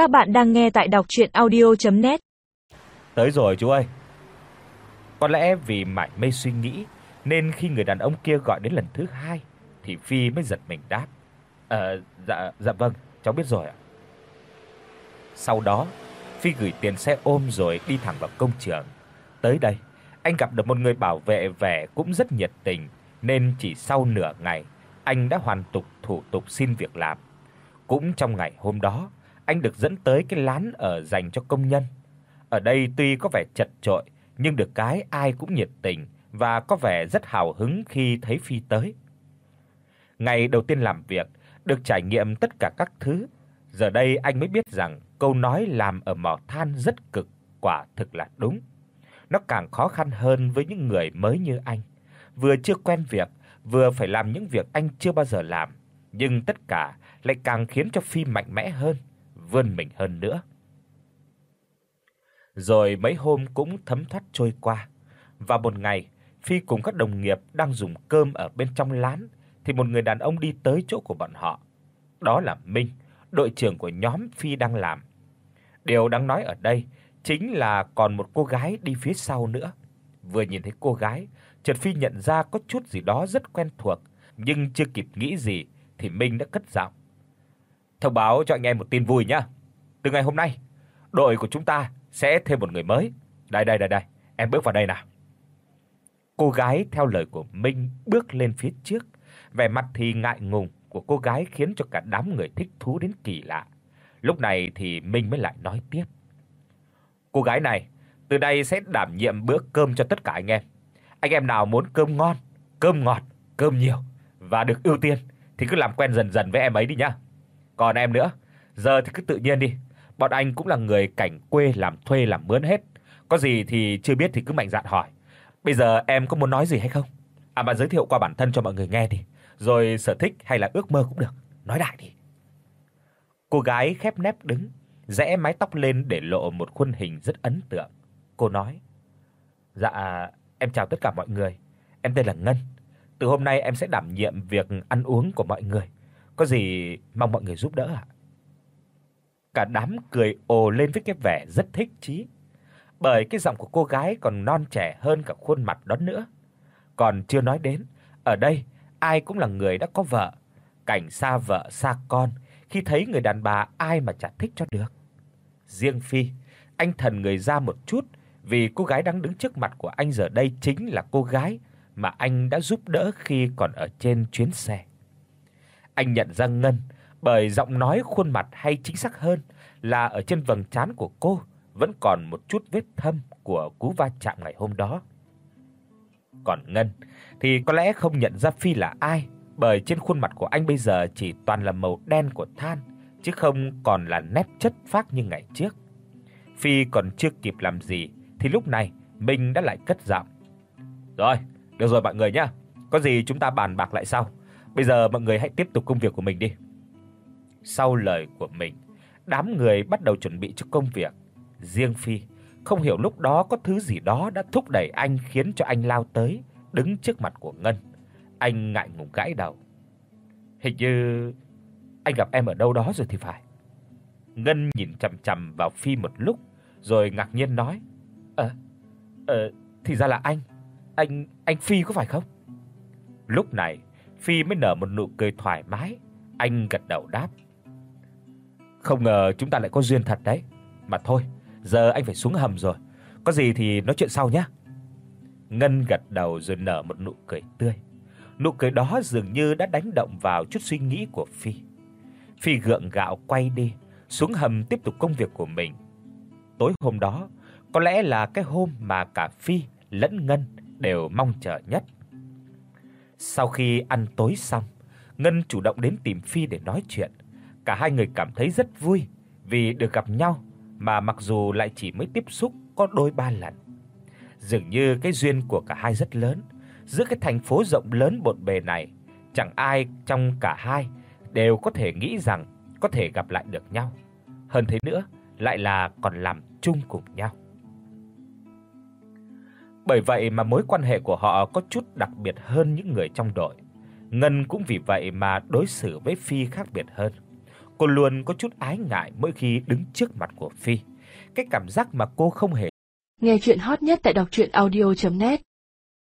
Các bạn đang nghe tại đọc audio net Tới rồi chú ơi. Có lẽ vì mải mê suy nghĩ nên khi người đàn ông kia gọi đến lần thứ hai thì Phi mới giật mình đáp: "Ờ dạ dạ vâng, cháu biết rồi ạ." Sau đó, Phi gửi tiền xe ôm rồi đi thẳng vào công trường. Tới đây, anh gặp được một người bảo vệ vẻ cũng rất nhiệt tình nên chỉ sau nửa ngày, anh đã hoàn tục thủ tục xin việc làm. Cũng trong ngày hôm đó, anh được dẫn tới cái lán ở dành cho công nhân. Ở đây tuy có vẻ chật chội, nhưng được cái ai cũng nhiệt tình và có vẻ rất hào hứng khi thấy Phi tới. Ngày đầu tiên làm việc, được trải nghiệm tất cả các thứ, giờ đây anh mới biết rằng câu nói làm ở mỏ than rất cực quả thực là đúng. Nó càng khó khăn hơn với những người mới như anh, vừa chưa quen việc, vừa phải làm những việc anh chưa bao giờ làm, nhưng tất cả lại càng khiến cho Phi mạnh mẽ hơn, vươn mình hơn nữa. Rồi mấy hôm cũng thấm thoát trôi qua, và một ngày, Phi cùng các đồng nghiệp đang dùng cơm ở bên trong lán thì một người đàn ông đi tới chỗ của bọn họ. Đó là Minh, đội trưởng của nhóm Phi đang làm. Điều đáng nói ở đây chính là còn một cô gái đi phía sau nữa. Vừa nhìn thấy cô gái, Trần Phi nhận ra có chút gì đó rất quen thuộc, nhưng chưa kịp nghĩ gì thì Minh đã cất giọng. Thông báo cho anh em một tin vui nhé. Từ ngày hôm nay, đội của chúng ta sẽ thêm một người mới. Đây đây đây đây, em bước vào đây nào. Cô gái theo lời của Minh bước lên phía trước, vẻ mặt thì ngại ngùng của cô gái khiến cho cả đám người thích thú đến kỳ lạ. Lúc này thì Minh mới lại nói tiếp. Cô gái này từ đây sẽ đảm nhiệm bữa cơm cho tất cả anh em. Anh em nào muốn cơm ngon, cơm ngọt, cơm nhiều và được ưu tiên thì cứ làm quen dần dần với em ấy đi nhá. Còn em nữa, giờ thì cứ tự nhiên đi, bọn anh cũng là người cảnh quê làm thuê làm mướn hết, có gì thì chưa biết thì cứ mạnh dạn hỏi. Bây giờ em có muốn nói gì hay không? À mà giới thiệu qua bản thân cho mọi người nghe đi, rồi sở thích hay là ước mơ cũng được, nói đại đi. Cô gái khép nép đứng, rẽ mái tóc lên để lộ một khuôn hình rất ấn tượng. Cô nói: "Dạ, em chào tất cả mọi người. Em tên là Ngân. Từ hôm nay em sẽ đảm nhiệm việc ăn uống của mọi người. Có gì mong mọi người giúp đỡ ạ." Cả đám cười ồ lên với cái vẻ rất thích chí. Bởi cái giọng của cô gái còn non trẻ hơn cả khuôn mặt đó nữa. Còn chưa nói đến, ở đây ai cũng là người đã có vợ, cảnh xa vợ xa con, khi thấy người đàn bà ai mà chả thích cho được. Riêng Phi, anh thần người ra một chút vì cô gái đang đứng trước mặt của anh giờ đây chính là cô gái mà anh đã giúp đỡ khi còn ở trên chuyến xe. Anh nhận ra Ngân bởi giọng nói khuôn mặt hay chính xác hơn là ở trên vầng trán của cô vẫn còn một chút vết thâm của cú va chạm ngày hôm đó. Còn Ngân thì có lẽ không nhận ra Phi là ai, bởi trên khuôn mặt của anh bây giờ chỉ toàn là màu đen của than chứ không còn là nét chất phác như ngày trước. Phi còn chưa kịp làm gì thì lúc này mình đã lại cất giọng. "Rồi, được rồi mọi người nhá, có gì chúng ta bàn bạc lại sau. Bây giờ mọi người hãy tiếp tục công việc của mình đi." Sau lời của mình, đám người bắt đầu chuẩn bị cho công việc. Riêng Phi không hiểu lúc đó có thứ gì đó đã thúc đẩy anh khiến cho anh lao tới, đứng trước mặt của Ngân. Anh ngại ngùng gãi đầu. Hình như anh gặp em ở đâu đó rồi thì phải. Ngân nhìn chằm chằm vào Phi một lúc rồi ngạc nhiên nói: "Ờ, ờ thì ra là anh. Anh anh Phi có phải không?" Lúc này, Phi mới nở một nụ cười thoải mái, anh gật đầu đáp: "Không ngờ chúng ta lại có duyên thật đấy. Mà thôi, giờ anh phải xuống hầm rồi, có gì thì nói chuyện sau nhé." Ngân gật đầu rồi nở một nụ cười tươi. Nụ cười đó dường như đã đánh động vào chút suy nghĩ của Phi. Phi gượng gạo quay đi, xuống hầm tiếp tục công việc của mình. Tối hôm đó, có lẽ là cái hôm mà cả Phi lẫn Ngân đều mong chờ nhất. Sau khi ăn tối xong, Ngân chủ động đến tìm Phi để nói chuyện. Cả hai người cảm thấy rất vui vì được gặp nhau mà mặc dù lại chỉ mới tiếp xúc có đôi ba lần. Dường như cái duyên của cả hai rất lớn, giữa cái thành phố rộng lớn bộn bề này, chẳng ai trong cả hai đều có thể nghĩ rằng có thể gặp lại được nhau. Hơn thế nữa, lại là còn làm chung cùng nhau. Bởi vậy mà mối quan hệ của họ có chút đặc biệt hơn những người trong đội. Ngân cũng vì vậy mà đối xử với Phi khác biệt hơn. Cô luôn có chút ái ngại mỗi khi đứng trước mặt của Phi. Cái cảm giác mà cô không hề Nghe truyện hot nhất tại doctruyenaudio.net